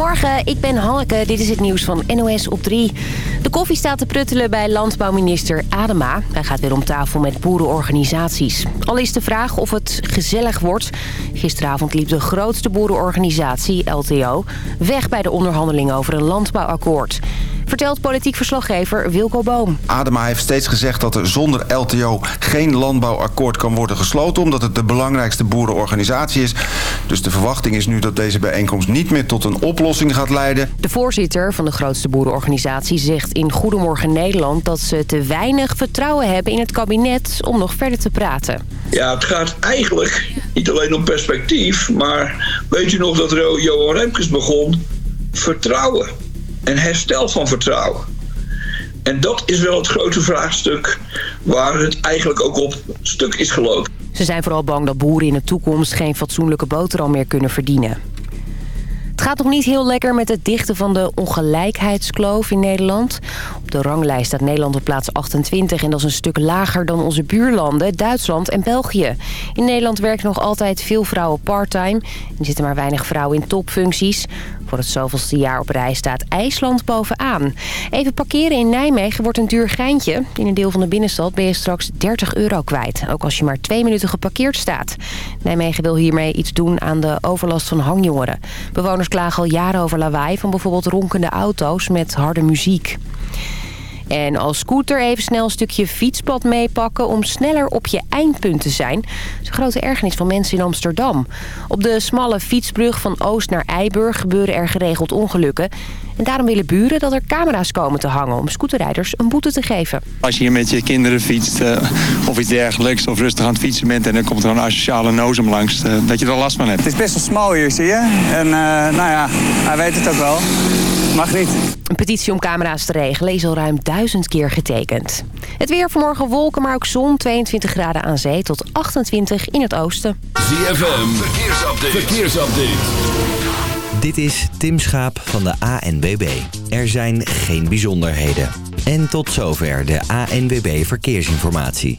Goedemorgen, ik ben Hanneke. Dit is het nieuws van NOS op 3. De koffie staat te pruttelen bij landbouwminister Adema. Hij gaat weer om tafel met boerenorganisaties. Al is de vraag of het gezellig wordt. Gisteravond liep de grootste boerenorganisatie, LTO, weg bij de onderhandeling over een landbouwakkoord. Vertelt politiek verslaggever Wilco Boom. Adema heeft steeds gezegd dat er zonder LTO geen landbouwakkoord kan worden gesloten... omdat het de belangrijkste boerenorganisatie is. Dus de verwachting is nu dat deze bijeenkomst niet meer tot een oplossing gaat leiden. De voorzitter van de grootste boerenorganisatie zegt in Goedemorgen Nederland... dat ze te weinig vertrouwen hebben in het kabinet om nog verder te praten. Ja, het gaat eigenlijk niet alleen om perspectief... maar weet je nog dat Johan Remkes begon? Vertrouwen en herstel van vertrouwen. En dat is wel het grote vraagstuk waar het eigenlijk ook op stuk is gelopen. Ze zijn vooral bang dat boeren in de toekomst geen fatsoenlijke boterham meer kunnen verdienen. Het gaat nog niet heel lekker met het dichten van de ongelijkheidskloof in Nederland. Op de ranglijst staat Nederland op plaats 28 en dat is een stuk lager dan onze buurlanden, Duitsland en België. In Nederland werken nog altijd veel vrouwen parttime. Er zitten maar weinig vrouwen in topfuncties. Voor het zoveelste jaar op rij staat IJsland bovenaan. Even parkeren in Nijmegen wordt een duur geintje. In een deel van de binnenstad ben je straks 30 euro kwijt. Ook als je maar twee minuten geparkeerd staat. Nijmegen wil hiermee iets doen aan de overlast van hangjongeren. Bewoners klagen al jaren over lawaai van bijvoorbeeld ronkende auto's met harde muziek. En als scooter even snel een stukje fietspad meepakken om sneller op je eindpunt te zijn. Dat is een grote ergernis van mensen in Amsterdam. Op de smalle fietsbrug van Oost naar Eiburg gebeuren er geregeld ongelukken. En daarom willen buren dat er camera's komen te hangen om scooterrijders een boete te geven. Als je hier met je kinderen fietst uh, of iets dergelijks of rustig aan het fietsen bent... en dan komt er een asociale nozem langs, uh, dat je er last van hebt. Het is best wel smal hier, zie je. En uh, nou ja, hij weet het ook wel. Mag niet. Een petitie om camera's te regelen is al ruim duizend keer getekend. Het weer vanmorgen wolken, maar ook zon. 22 graden aan zee tot 28 in het oosten. ZFM, verkeersupdate. verkeersupdate. Dit is Tim Schaap van de ANWB. Er zijn geen bijzonderheden. En tot zover de ANWB Verkeersinformatie.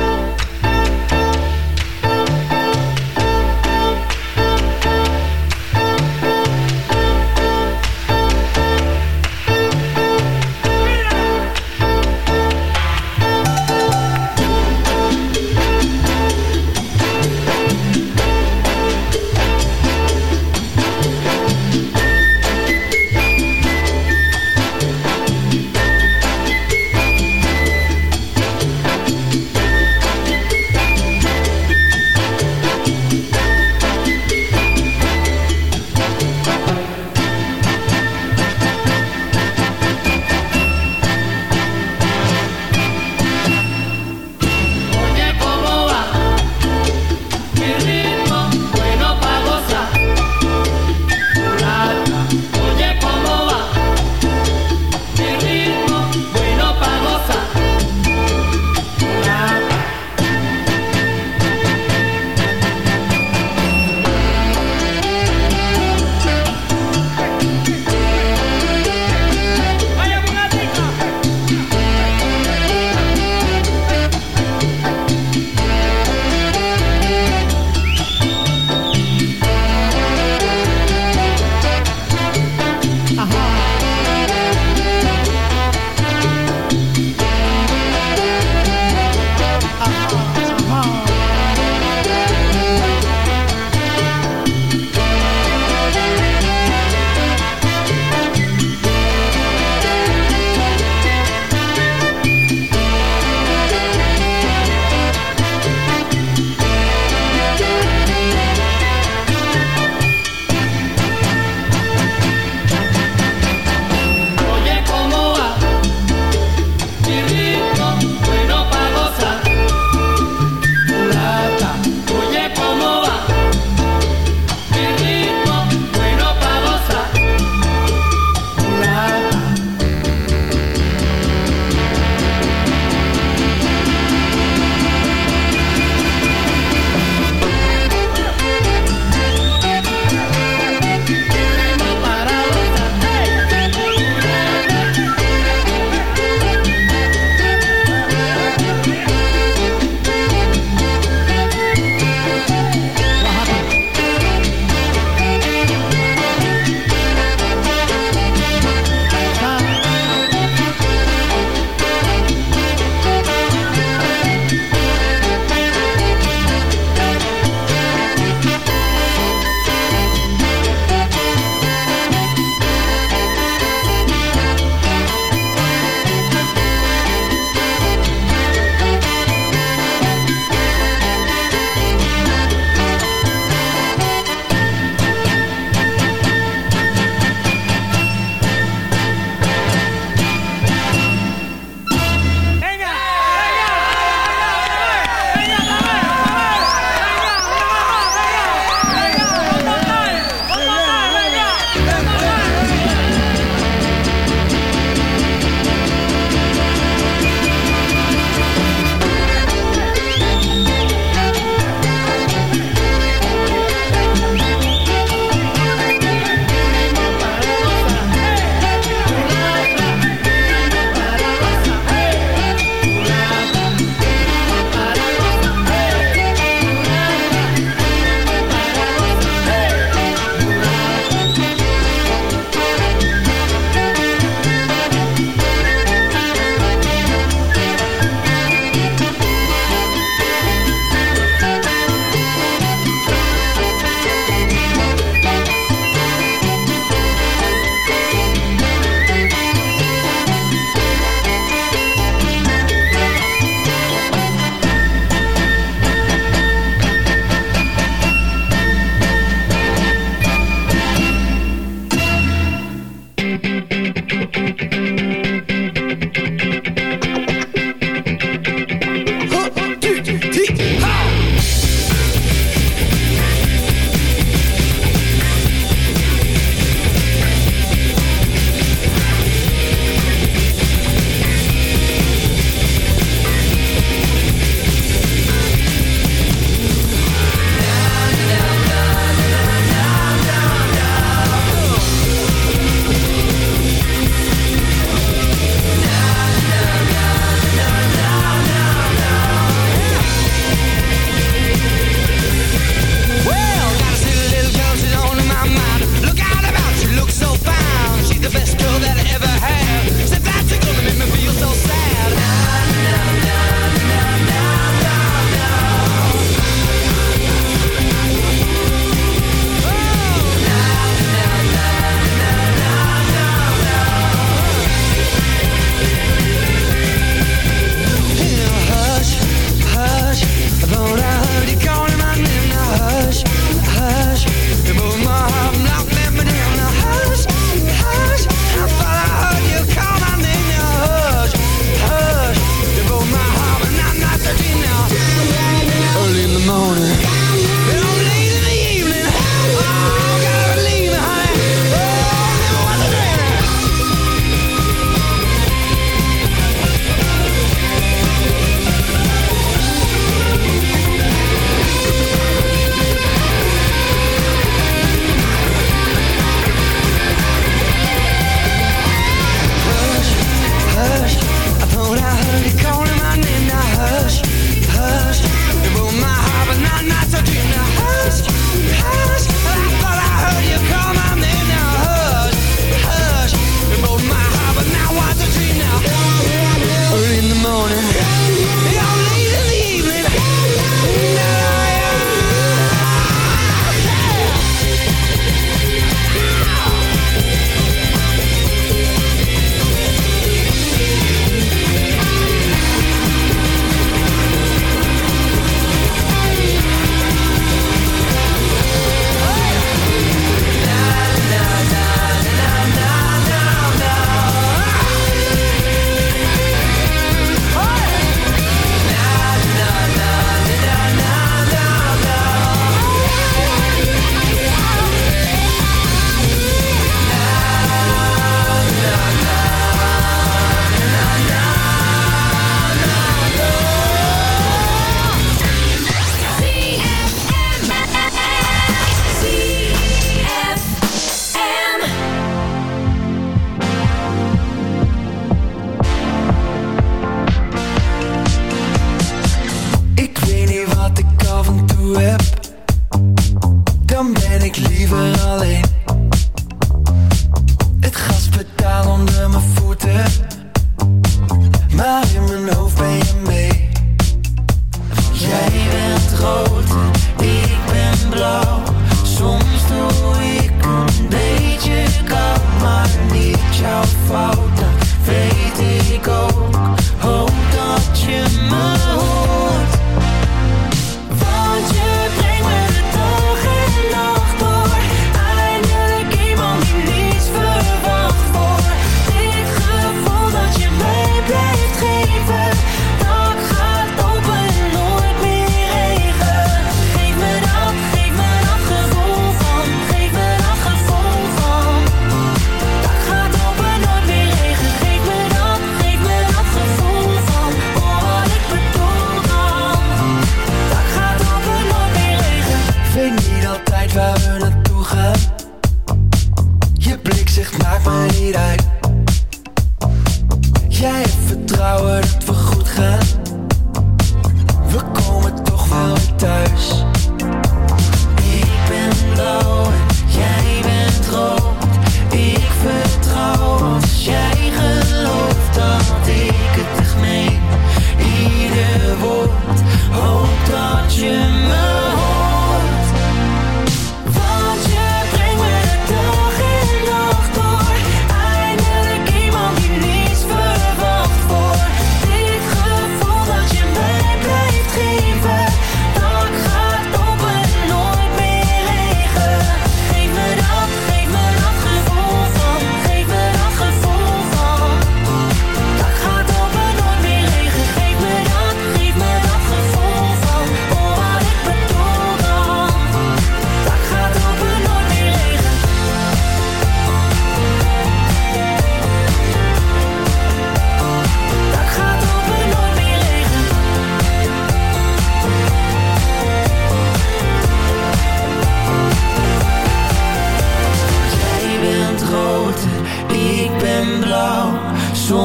I thought I heard it call.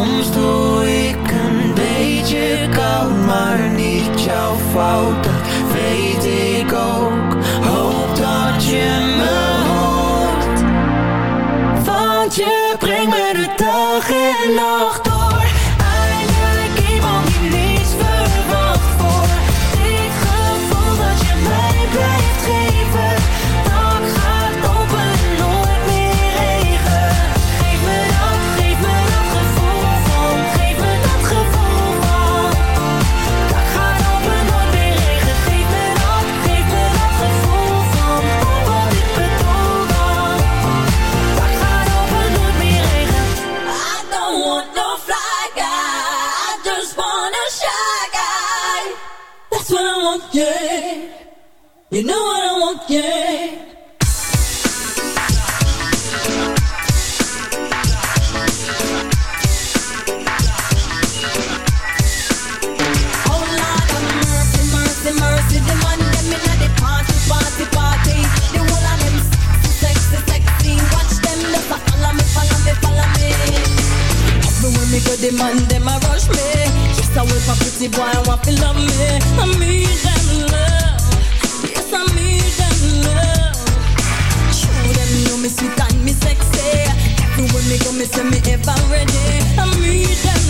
Soms doe ik een beetje koud, maar niet jouw fout, dat weet ik ook. Hoop dat je me hoort, want je brengt me de dag en nacht pussy boy, I want to love me. I need them love. Yes, I need them love. Show them know me sweet and me sexy. Everywhere me go, me say me ever ready. I need them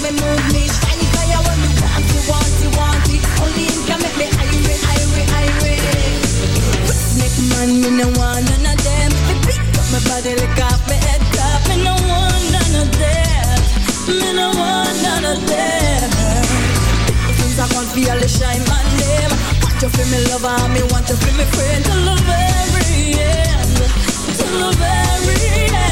make me move me. Want me want it, want it, want it Only him can make me irate, Redneck man, me no want none of them. Me up my body, Me no want none of them. Me no want none of them. Things I you me lover, ah, me want you me Till the very end, till the very end.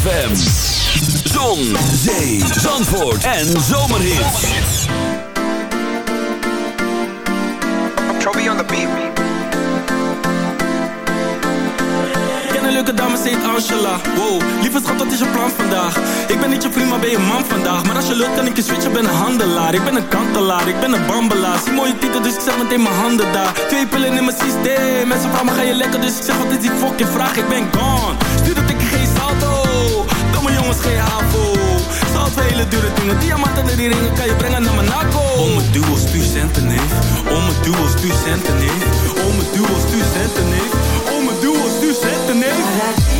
ZFM. Zon, zee, zandvoort en zomerhits. Trophy on the beat. leuke dame, ze heet Angela Wow, lieve schat, wat is je plan vandaag? Ik ben niet je vriend, maar ben je man vandaag Maar als je lukt, kan ik je switchen, ben een handelaar Ik ben een kantelaar, ik ben een bambelaar Zie mooie titel, dus ik zet meteen mijn handen daar Twee pillen in mijn systeem Mensen vragen me, ga je lekker? Dus ik zeg, wat is die fucking vraag? Ik ben gone Jongens, geen havo. Voor hele dure dingen Diamanten en die ringen kan je brengen naar Monaco. Om mijn duo, stuur centen, neef Om mijn duo, stuur centen, neef Om mijn duo, stuur centen, neef Om mijn duo, stuur centen, neef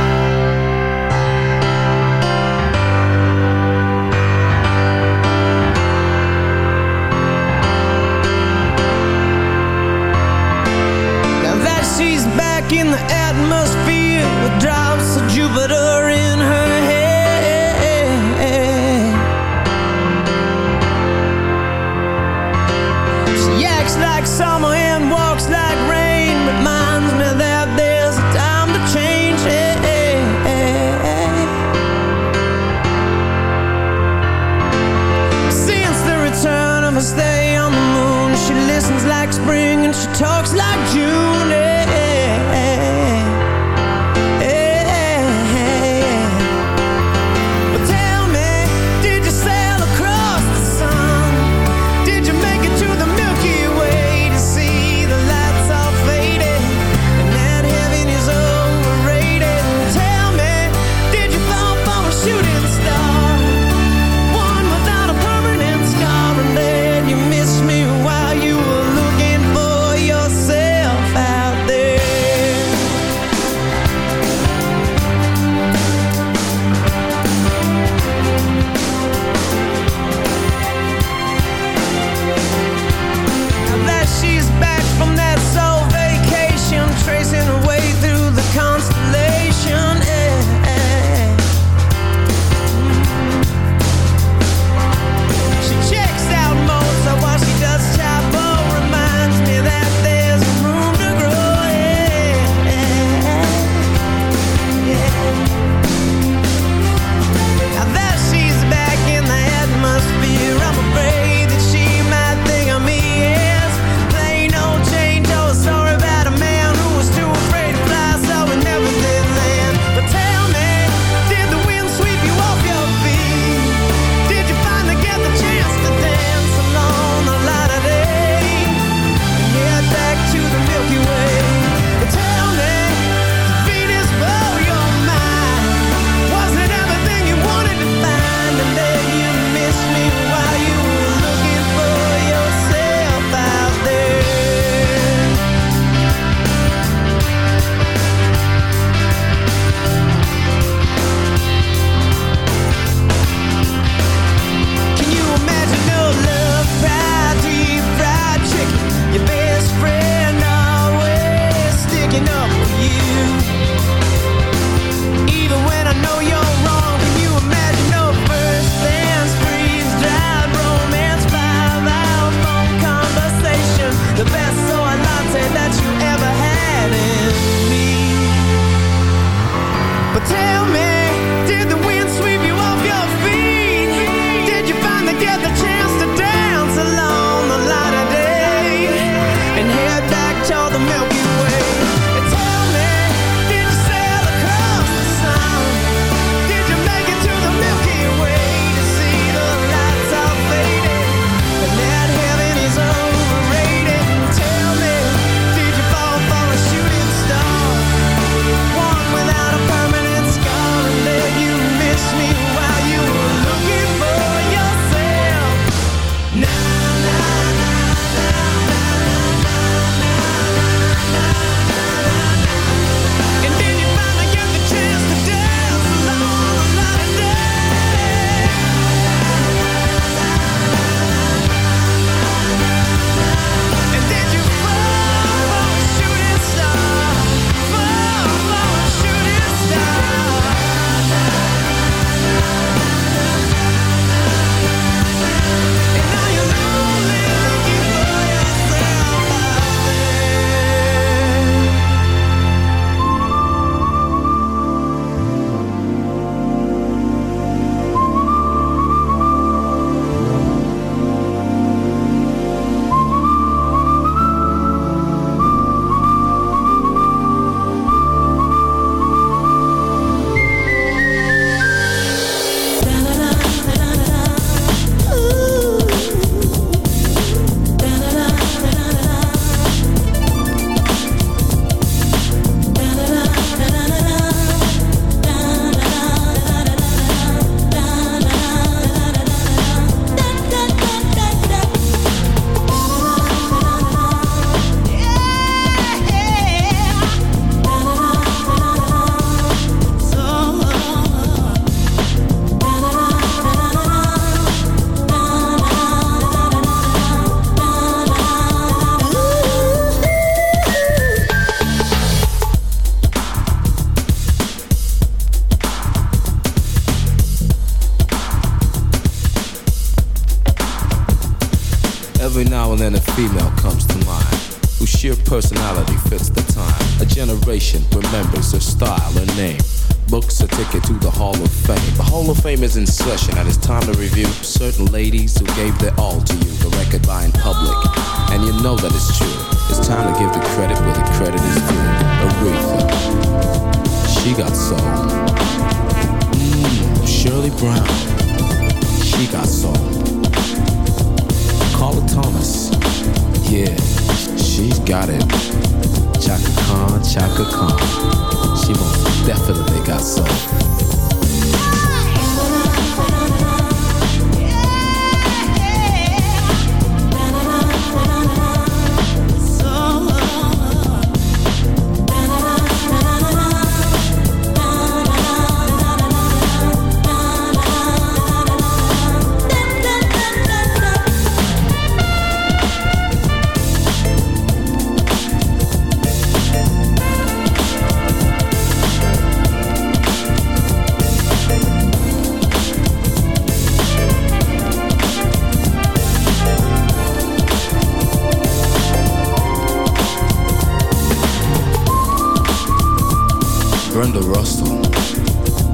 Brenda Russell.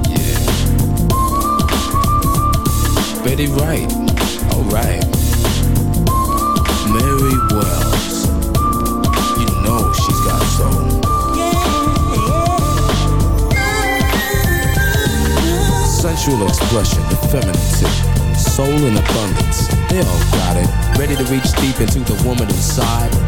Yeah. Betty Wright. Alright. Mary Wells. You know she's got soul. Yeah. Sensual expression, effeminacy, soul in abundance. They all got it. Ready to reach deep into the woman inside.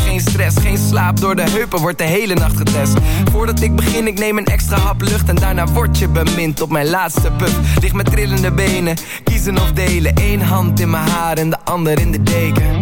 Geen stress Geen slaap. Door de heupen, wordt de hele nacht getest. Voordat ik begin, ik neem een extra hap lucht. En daarna word je bemind op mijn laatste puff. Lig met trillende benen, kiezen of delen. Eén hand in mijn haar en de ander in de deken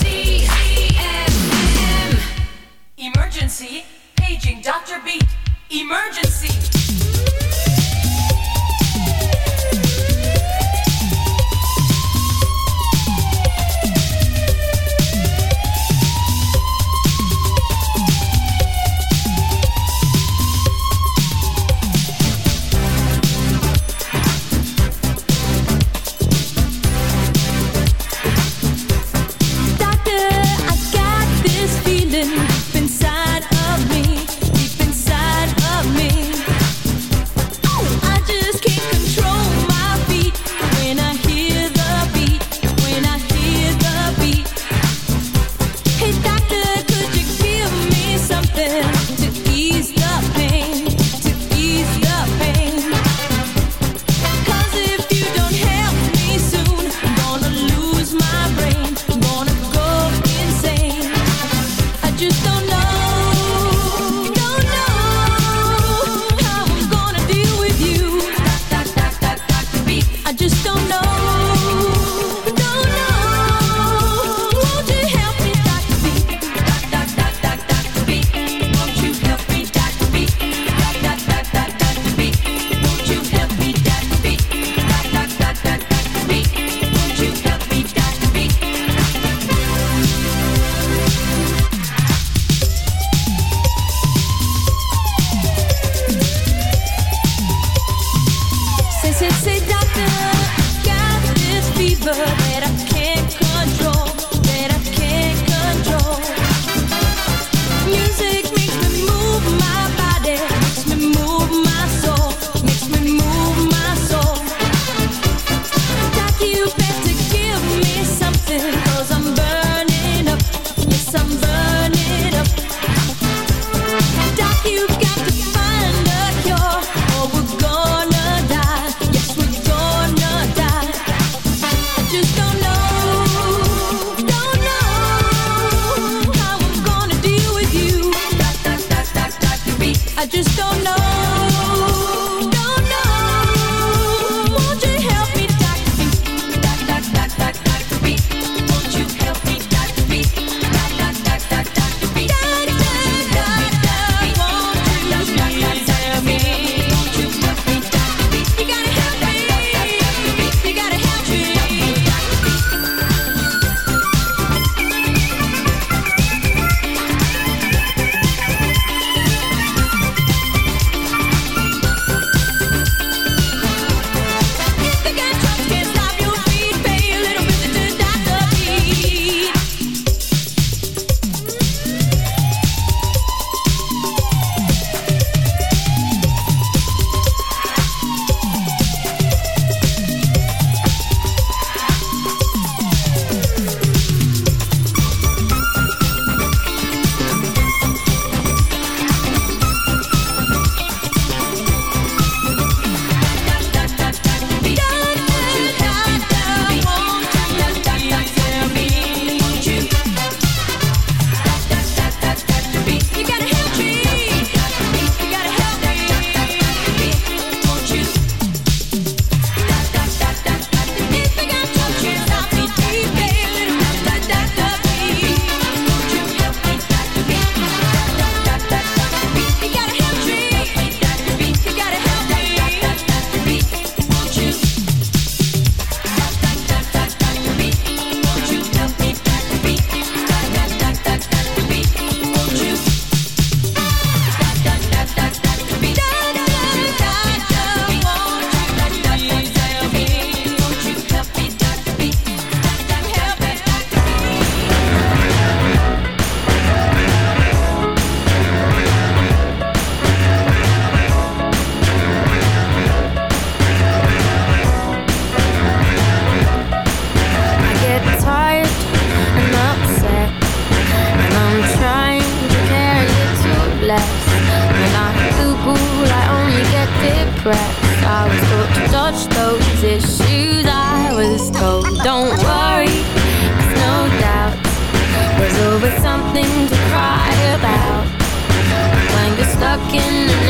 Something to cry about. When you're stuck in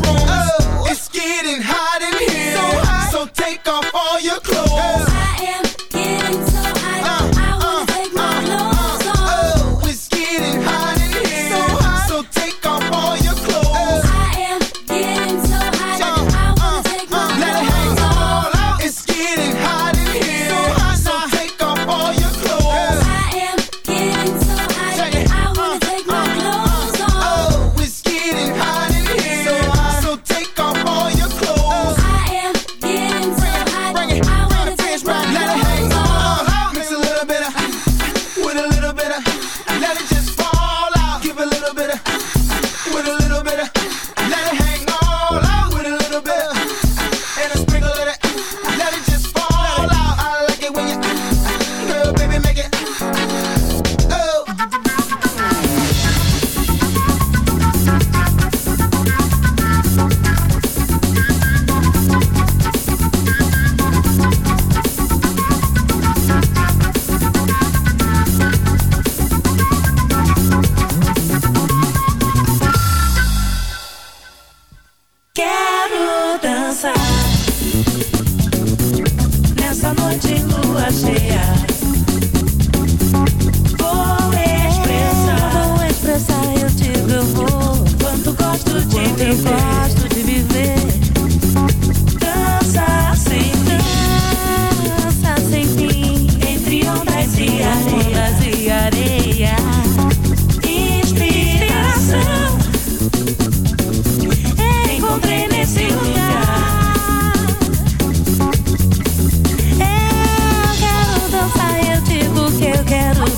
mushrooms. Oh, it's getting hot in here. So, hot. so take off all your clothes. Oh.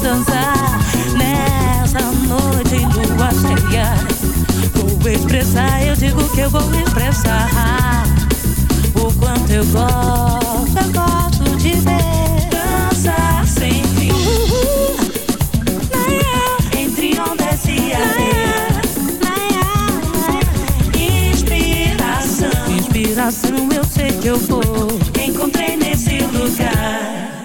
dançar nessa noite em lua cheia. Vou expressar, eu digo que eu vou expressar o quanto eu gosto, eu gosto de ver dançar sem fim. Entre ondas e areia. Inspiração, inspiração, eu sei que eu vou. Encontrei nesse lugar.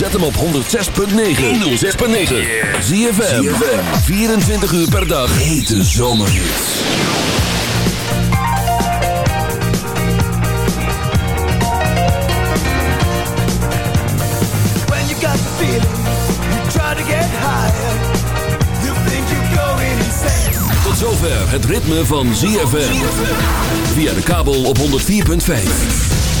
Zet hem op 106.9. 106.9. Zie je 24 uur per dag. Hete zomerhits. When you got the feeling, you try to get higher. You think you're going insane. Tot zover het ritme van ZFM. Via de kabel op 104.5.